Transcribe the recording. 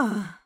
Ah,